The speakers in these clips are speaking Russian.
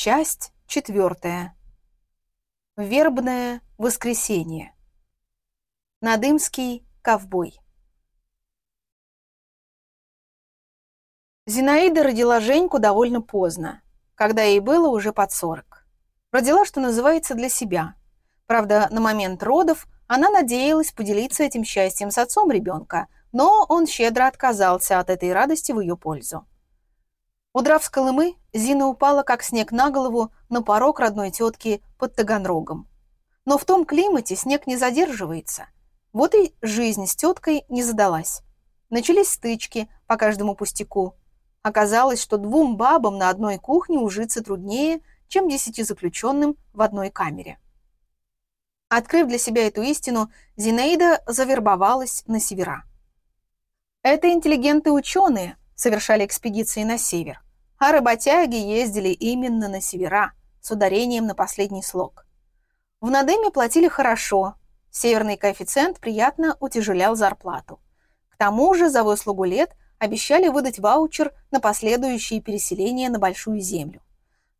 Часть четвертая. Вербное воскресенье. Надымский ковбой. Зинаида родила Женьку довольно поздно, когда ей было уже под сорок. Родила, что называется, для себя. Правда, на момент родов она надеялась поделиться этим счастьем с отцом ребенка, но он щедро отказался от этой радости в ее пользу. Удрав с Колымы, Зина упала, как снег на голову, на порог родной тетки под Таганрогом. Но в том климате снег не задерживается. Вот и жизнь с теткой не задалась. Начались стычки по каждому пустяку. Оказалось, что двум бабам на одной кухне ужиться труднее, чем десяти заключенным в одной камере. Открыв для себя эту истину, Зинаида завербовалась на севера. Это интеллигенты-ученые совершали экспедиции на север, а работяги ездили именно на севера, с ударением на последний слог. В Надыме платили хорошо, северный коэффициент приятно утяжелял зарплату. К тому же за выслугу лет обещали выдать ваучер на последующие переселения на Большую Землю.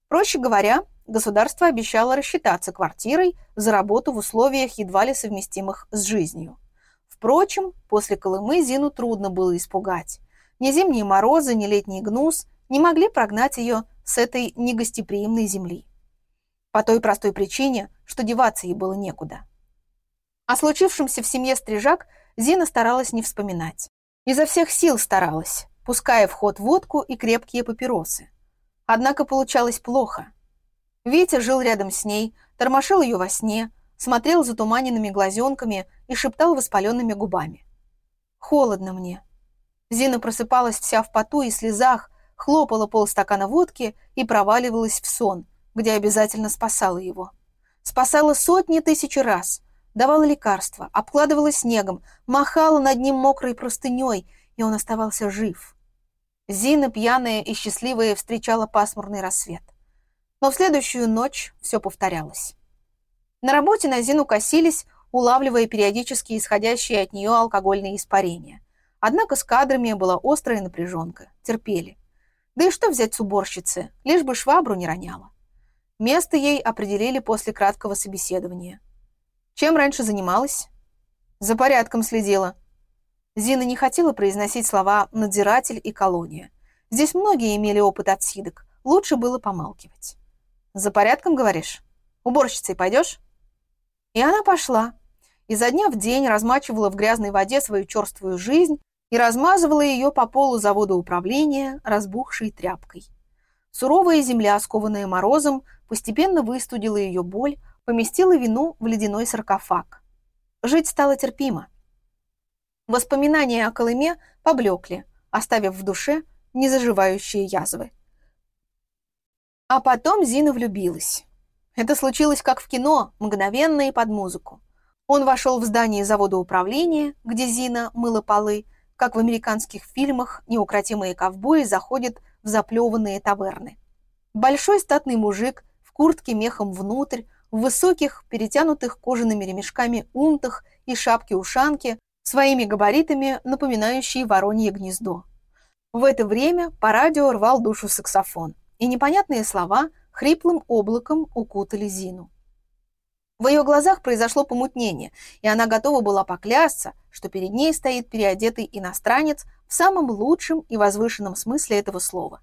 Проще говоря, государство обещало рассчитаться квартирой за работу в условиях едва ли совместимых с жизнью. Впрочем, после Колымы Зину трудно было испугать. Ни зимние морозы, ни летний гнус не могли прогнать ее с этой негостеприимной земли. По той простой причине, что деваться ей было некуда. О случившемся в семье Стрижак Зина старалась не вспоминать. Изо всех сил старалась, пуская в ход водку и крепкие папиросы. Однако получалось плохо. Витя жил рядом с ней, тормошил ее во сне, смотрел затуманенными глазенками и шептал воспаленными губами. «Холодно мне». Зина просыпалась вся в поту и слезах, хлопала полстакана водки и проваливалась в сон, где обязательно спасала его. Спасала сотни тысяч раз, давала лекарства, обкладывала снегом, махала над ним мокрой простыней, и он оставался жив. Зина, пьяная и счастливая, встречала пасмурный рассвет. Но в следующую ночь все повторялось. На работе на Зину косились, улавливая периодически исходящие от нее алкогольные испарения. Однако с кадрами была острая напряженка. Терпели. Да и что взять с уборщицы, лишь бы швабру не роняла. Место ей определили после краткого собеседования. Чем раньше занималась? За порядком следила. Зина не хотела произносить слова «надзиратель» и «колония». Здесь многие имели опыт отсидок. Лучше было помалкивать. «За порядком, говоришь? Уборщицей пойдешь?» И она пошла. Изо дня в день размачивала в грязной воде свою черствую жизнь и размазывала ее по полу завода управления разбухшей тряпкой. Суровая земля, скованная морозом, постепенно выстудила ее боль, поместила вину в ледяной саркофаг. Жить стало терпимо. Воспоминания о Колыме поблекли, оставив в душе незаживающие язвы. А потом Зина влюбилась. Это случилось как в кино, мгновенно и под музыку. Он вошел в здание завода управления, где Зина мыла полы, как в американских фильмах неукротимые ковбои заходят в заплеванные таверны. Большой статный мужик в куртке мехом внутрь, в высоких, перетянутых кожаными ремешками унтах и шапке-ушанке, своими габаритами напоминающие воронье гнездо. В это время по радио рвал душу саксофон, и непонятные слова хриплым облаком укутали Зину. В ее глазах произошло помутнение, и она готова была поклясться, что перед ней стоит переодетый иностранец в самом лучшем и возвышенном смысле этого слова.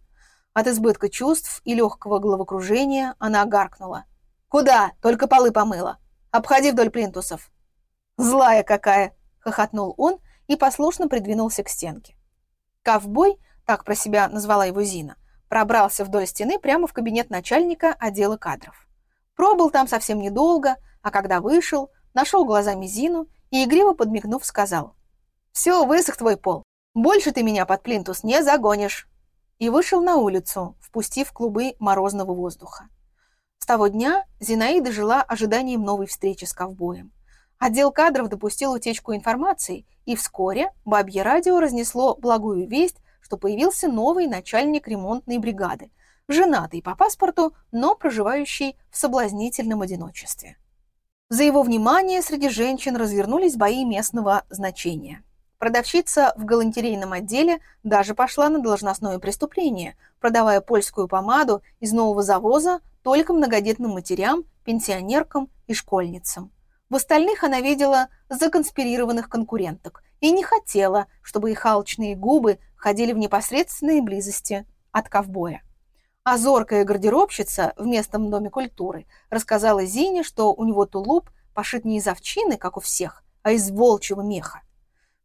От избытка чувств и легкого головокружения она гаркнула. «Куда? Только полы помыла. Обходи вдоль плинтусов». «Злая какая!» — хохотнул он и послушно придвинулся к стенке. Ковбой, так про себя назвала его Зина, пробрался вдоль стены прямо в кабинет начальника отдела кадров. Пробыл там совсем недолго, а когда вышел, нашел глазами Зину и, игриво подмигнув, сказал «Все, высох твой пол, больше ты меня под плинтус не загонишь» и вышел на улицу, впустив клубы морозного воздуха. С того дня Зинаида жила ожиданием новой встречи с ковбоем. Отдел кадров допустил утечку информации, и вскоре Бабье радио разнесло благую весть что появился новый начальник ремонтной бригады, женатый по паспорту, но проживающий в соблазнительном одиночестве. За его внимание среди женщин развернулись бои местного значения. Продавщица в галантерейном отделе даже пошла на должностное преступление, продавая польскую помаду из нового завоза только многодетным матерям, пенсионеркам и школьницам. В остальных она видела законспирированных конкуренток и не хотела, чтобы их алчные губы ходили в непосредственной близости от ковбоя. А зоркая гардеробщица в местном доме культуры рассказала Зине, что у него тулуп пошит не из овчины, как у всех, а из волчьего меха.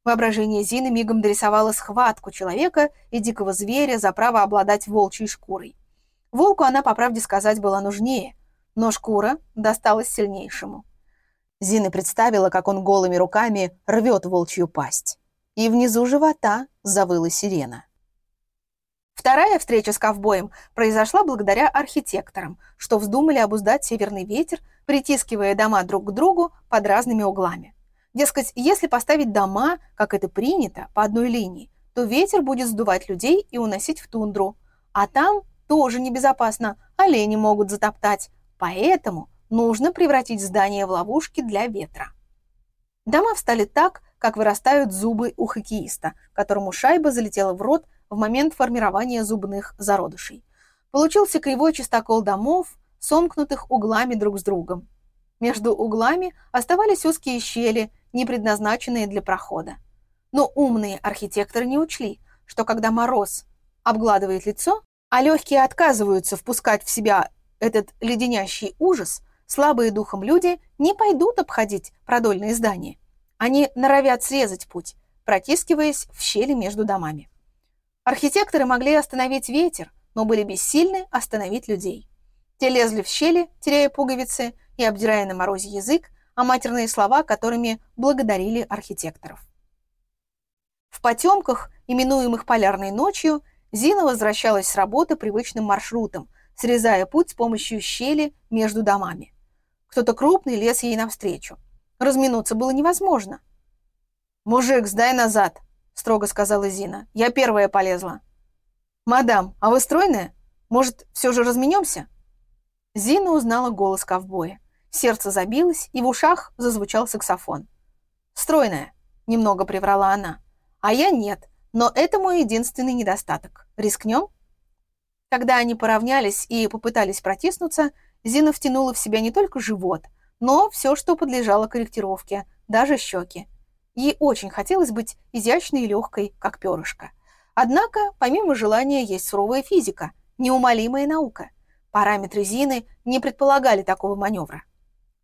Воображение Зины мигом дорисовало схватку человека и дикого зверя за право обладать волчьей шкурой. Волку она, по правде сказать, была нужнее, но шкура досталась сильнейшему. Зина представила, как он голыми руками рвет волчью пасть. И внизу живота завыла сирена. Вторая встреча с ковбоем произошла благодаря архитекторам, что вздумали обуздать северный ветер, притискивая дома друг к другу под разными углами. Дескать, если поставить дома, как это принято, по одной линии, то ветер будет сдувать людей и уносить в тундру. А там тоже небезопасно, олени могут затоптать. Поэтому нужно превратить здание в ловушки для ветра. Дома встали так, как вырастают зубы у хоккеиста, которому шайба залетела в рот в момент формирования зубных зародышей. Получился кривой чистокол домов, сомкнутых углами друг с другом. Между углами оставались узкие щели, не предназначенные для прохода. Но умные архитекторы не учли, что когда мороз обгладывает лицо, а легкие отказываются впускать в себя этот леденящий ужас, слабые духом люди не пойдут обходить продольные здания. Они норовят срезать путь, протискиваясь в щели между домами. Архитекторы могли остановить ветер, но были бессильны остановить людей. Те лезли в щели, теряя пуговицы и обдирая на морозе язык, а матерные слова, которыми благодарили архитекторов. В потемках, именуемых полярной ночью, Зина возвращалась с работы привычным маршрутом, срезая путь с помощью щели между домами. Кто-то крупный лез ей навстречу. Разминуться было невозможно. «Мужик, сдай назад!» – строго сказала Зина. «Я первая полезла». «Мадам, а вы стройная? Может, все же разменемся?» Зина узнала голос ковбоя. Сердце забилось, и в ушах зазвучал саксофон. «Стройная», — немного приврала она. «А я нет, но это мой единственный недостаток. Рискнем?» Когда они поравнялись и попытались протиснуться, Зина втянула в себя не только живот, но все, что подлежало корректировке, даже щеки. Ей очень хотелось быть изящной и легкой, как перышко. Однако, помимо желания, есть суровая физика, неумолимая наука. Параметры Зины не предполагали такого маневра.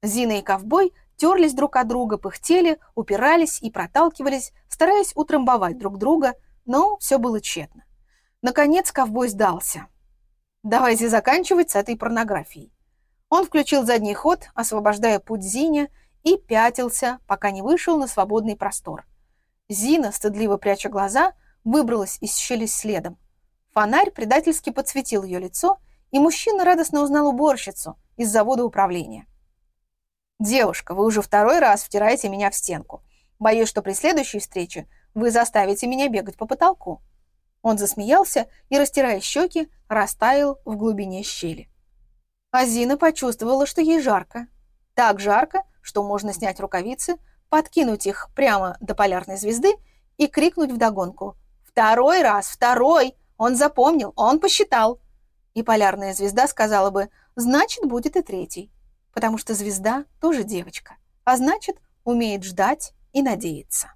Зина и ковбой терлись друг от друга, пыхтели, упирались и проталкивались, стараясь утрамбовать друг друга, но все было тщетно. Наконец ковбой сдался. «Давайте заканчивать с этой порнографией». Он включил задний ход, освобождая путь Зине, и пятился, пока не вышел на свободный простор. Зина, стыдливо пряча глаза, выбралась из щели следом. Фонарь предательски подсветил ее лицо, и мужчина радостно узнал уборщицу из завода управления. «Девушка, вы уже второй раз втираете меня в стенку. Боюсь, что при следующей встрече вы заставите меня бегать по потолку». Он засмеялся и, растирая щеки, растаял в глубине щели. Азина почувствовала, что ей жарко. Так жарко, что можно снять рукавицы, подкинуть их прямо до полярной звезды и крикнуть вдогонку. «Второй раз! Второй! Он запомнил! Он посчитал!» И полярная звезда сказала бы «Значит, будет и третий» потому что звезда тоже девочка, а значит, умеет ждать и надеяться.